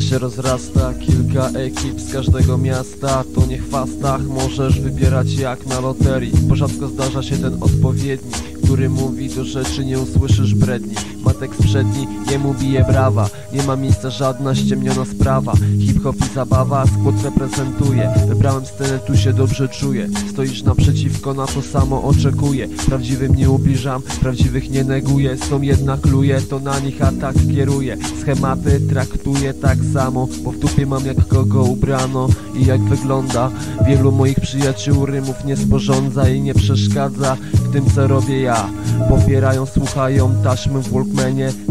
się rozrasta Kilka ekip z każdego miasta. To nie chwastach, możesz wybierać jak na loterii. Bo rzadko zdarza się ten odpowiedni Który mówi do rzeczy, nie usłyszysz bredni Ma tekst przedni, jemu bije brawa. Nie ma miejsca żadna ściemniona sprawa. Hip-hop i zabawa, skład reprezentuje. Wybrałem scenę, tu się dobrze czuję. Stoisz naprzeciwko, na to samo oczekuję. Prawdziwym nie ubliżam, prawdziwych nie neguję. Są jednak luje, to na nich atak kieruję Schematy traktuję tak samo Bo w dupie mam jak kogo ubrano I jak wygląda. Wielu moich przyjaciół rymów nie sporządza I nie przeszkadza w tym co robię ja. Popierają, słuchają taśmy w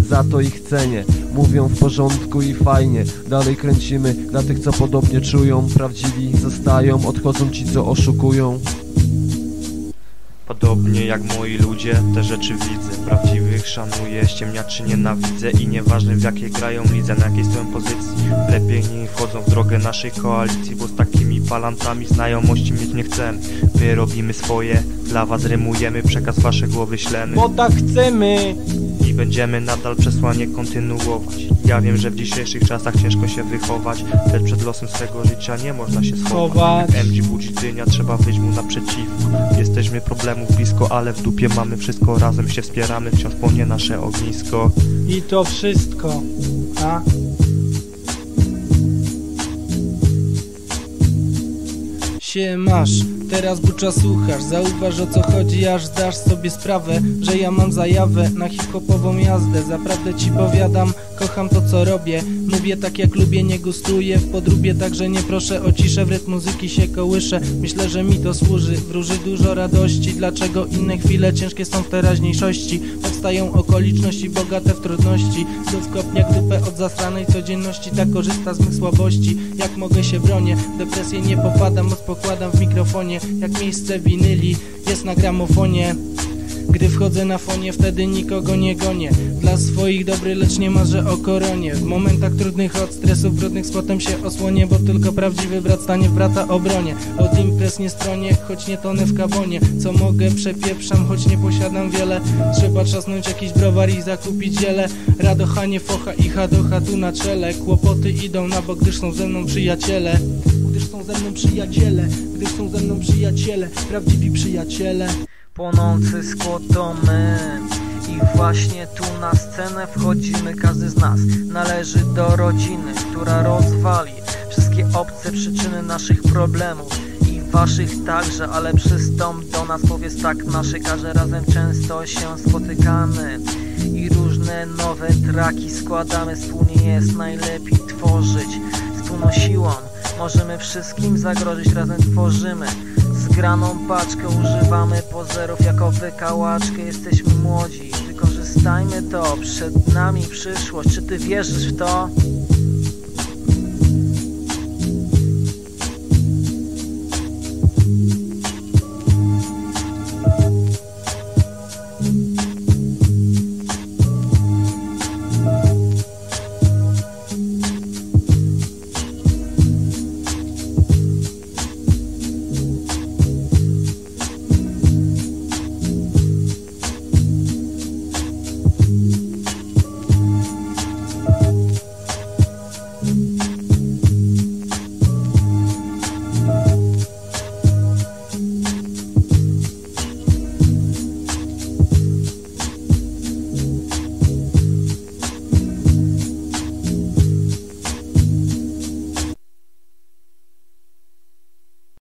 Za to ich cenię Mówią w porządku i fajnie. Dalej kręcimy dla tych co podobnie czują. Prawdziwi zostają, odchodzą ci co oszukują. Podobnie jak moi ludzie, te rzeczy widzę. Prawdziwych szanuję, ściemniaczy nienawidzę I nieważne w jakiej grają lidze, na jakiej stoją pozycji. Lepiej nie wchodzą w drogę naszej koalicji Bo z takimi palantami znajomości mieć nie chcemy My robimy swoje, dla was rymujemy Przekaz wasze głowy ślemy. Bo tak chcemy i będziemy nadal przesłanie kontynuować. Ja wiem, że w dzisiejszych czasach ciężko się wychować Lecz przed losem swego życia nie można się schować. Jak MG budzi dynia, trzeba wyjść mu naprzeciwko. Jesteśmy problemów blisko, ale w dupie mamy wszystko Razem się wspieramy, wciąż płonie nasze ognisko. I to wszystko A? się masz Teraz bucza słuchasz, zauważ o co chodzi Aż zdasz sobie sprawę, że ja mam zajawę Na hip-hopową jazdę, zaprawdę ci powiadam Kocham to co robię, mówię tak jak lubię Nie gustuję w podróbie, także nie proszę o ciszę. W rytm muzyki się kołyszę, myślę, że mi to służy. Wróży dużo radości, dlaczego inne chwile Ciężkie są w teraźniejszości? Powstają okoliczności bogate w trudności. Znów kopniak dupę od zasranej codzienności Tak korzysta z mych słabości, jak mogę się bronię? Depresję nie popadam, moc pokładam w mikrofonie Jak miejsce winyli jest na gramofonie. Gdy wchodzę na fonie, wtedy nikogo nie gonię. Dla swoich dobry, lecz nie marzę o koronie. W momentach trudnych od stresów brudnych spotem się osłonię Bo tylko prawdziwy brat stanie w brata obronie. Od imprez nie stronie, choć nie tonę w kabonie Co mogę przepieprzam, choć nie posiadam wiele. Trzeba trzasnąć jakiś browar i zakupić ziele. Radocha, nie focha i hadocha tu na czele. Kłopoty idą na bok, gdyż są ze mną przyjaciele ze mną przyjaciele Gdyż są ze mną przyjaciele Prawdziwi przyjaciele. Płonący my I właśnie tu na scenę wchodzimy Każdy z nas należy do rodziny Która rozwali wszystkie obce przyczyny naszych problemów I waszych także, ale przystąp do nas Powiedz tak naszyka, że razem często się spotykamy I różne nowe traki składamy Wspólnie jest najlepiej tworzyć Wspólną siłą możemy wszystkim zagrozić Razem tworzymy. Zgraną paczkę używamy pozerów jako wykałaczkę. Jesteśmy młodzi, wykorzystajmy to. Przed nami przyszłość, czy ty wierzysz w to?